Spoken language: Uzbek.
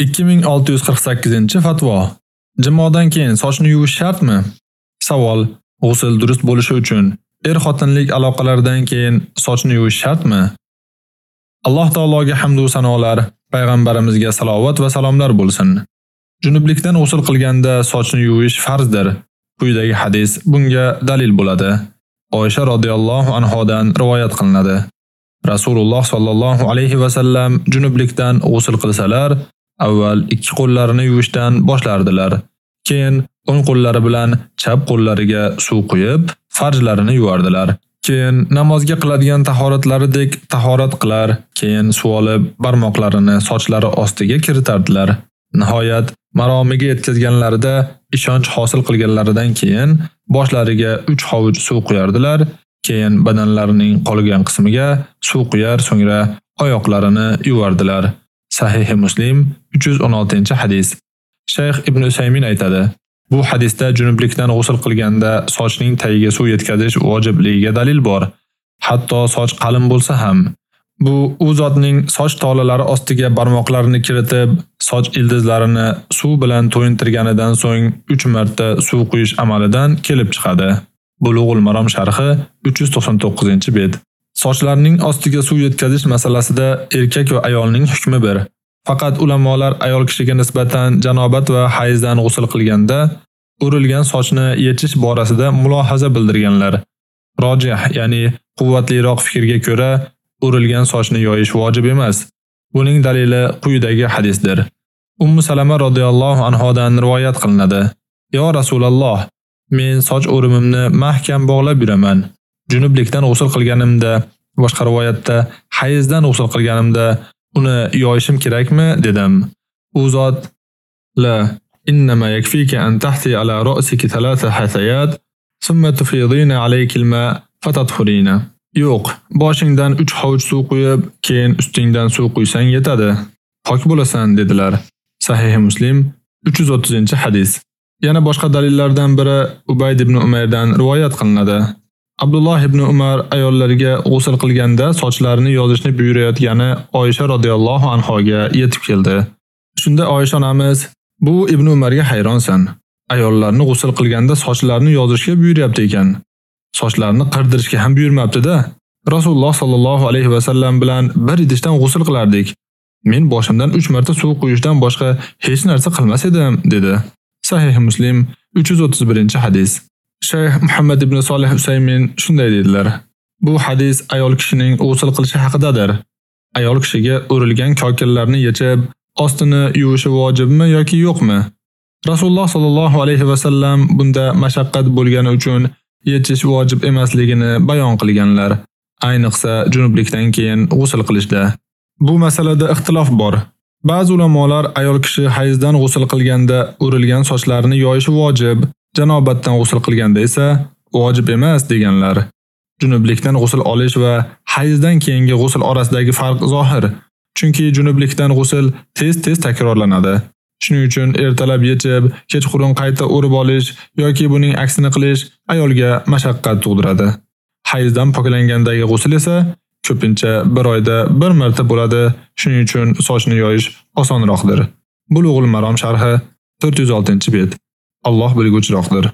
2648-fatvo. Jimodan keyin sochni yuvish shartmi? Savol: G'usl durust bo'lishi uchun er-xotinlik aloqalaridan keyin sochni yuvish shartmi? Alloh taologa hamd va sanolar, payg'ambarimizga salovat va salomlar bo'lsin. Junublikdan g'usl qilganda sochni yuvish farzdir. Quyidagi hadis bunga dalil bo'ladi. Oysha radhiyallohu anhodan rivoyat qilinadi. Rasululloh sallallohu alayhi va sallam junublikdan g'usl qilsalar, Avval ikki qo'llarini yuvishdan boshlardilar. Keyin o'ng qo'llari bilan chap qo'llariga suv quyib, farjlarini yuvardilar. Keyin namozga qiladigan tahoratlaridek tahorat qilar, keyin suv olib barmoqlarini sochlari ostiga kiritardilar. Nihoyat maromiga yetkazganlarida ishonch hosil qilganlaridan keyin boshlariga 3 hovuch suv quyardilar, keyin badanlarining qolgan qismiga suv quyar, so'ngra oyoqlarini yuvardilar. Sahih Muslim 316-hadis. Shayx Ibn Usaymin aytadi: Bu hadisda junublikdan g'usl qilganda sochning tagiga suv yetkazish vojibligiga dalil bor. Hatto soch qalin bo'lsa ham. Bu u zotning soch tolalari ostiga barmoqlarini kiritib, soch ildizlarini suv bilan to'yintirganidan so'ng 3 marta suv quyish amalidan kelib chiqadi. Bulug'ul Marom sharhi 399-bet. Sochlarning ostiga suv yetkazish masalasida erkak va ayolning hukmi bir. Faqat ulamolar ayol kishiga nisbatan janobat va hayzdan g'usl qilganda o'rilgan sochni yechish borasida mulohaza bildirganlar. Rojih, ya'ni quvvatliroq fikrga ko'ra, o'rilgan sochni yoyish vojib emas. Buning dalili quyidagi hadisdir. Ummu Salama radhiyallohu anhodan rivoyat qilinadi. "Ya Rasululloh, men soch o'rimimni mahkam bog'lab yuraman. Junublikdan g'usl qilganimda, boshqa rivoyatda hayzdan g'usl qilganimda uni yoyishim kerakmi dedim. U zot la innama yakfika an tahti ala ra'siki thalatha hasayat thumma tufidina alayki al-ma fatadkhurina. Yo'q, boshingdan 3 hovuch suv quyib, keyin ustingdan suv quysang yetadi. Pok bo'lasan dedilar. Sahih Muslim 330-hadis. Yana boshqa dalillardan biri Ubayd ibn Umayrdan rivoyat qilinadi. Abdulloh ibn Umar ayollarga g'usl qilganda sochlarini yozishni buyurayotgani Oyisha radhiyallohu anhoga yetib keldi. Shunda Oyisha onamiz, "Bu Ibn Umarga hayronsan. Ayollarni g'usl qilganda sochlarini yozishga buyuryapti ekan. Sochlarini qirdirishga ham buyurmabdi-da. Rasululloh sallallohu alayhi va sallam bilan bir idishdan g'usl qilardik. Men boshimdan 3 marta suv quyishdan boshqa hech narsa qilmas edim", dedi. Sahih Muslim 331-hadis. Shayx Muhammad ibn Solih Usaymin shunday dedilar. Bu hadis ayol kishining g'usl qilishi haqidadir. Ayol kishiga o'rilgan kokillarni yechib, ostini yuvishi vojibmi yoki yo'qmi? Rasululloh sallallohu alayhi va sallam bunda mashaqqat bo'lgani uchun yechish vojib emasligini bayon qilganlar. Ayniqsa junublikdan keyin g'usl qilishda. Bu masalada ixtilof bor. Ba'zi ulamolar ayol kishi hayzdan g'usl qilganda o'rilgan sochlarini yoyishi vojib, Janobatdan g'usl qilganda esa vojib emas deganlar. Junublikdan g'usl olish va hayzdan keyingi g'usl orasidagi farq zohir. Chunki junublikdan g'usl tez-tez takrorlanadi. Shuning uchun ertalab yechib, kechqurun qayta o'rib olish yoki buning aksini qilish ayolga mashaqqat tug'diradi. Hayzdan poklangandagi g'usl esa ko'pincha bir oyda bir marta bo'ladi. Shuning uchun sochni yoyish osonroqdir. Bulug'ul Marom sharhi 406-bet. Alloh bilguvchiroqdir.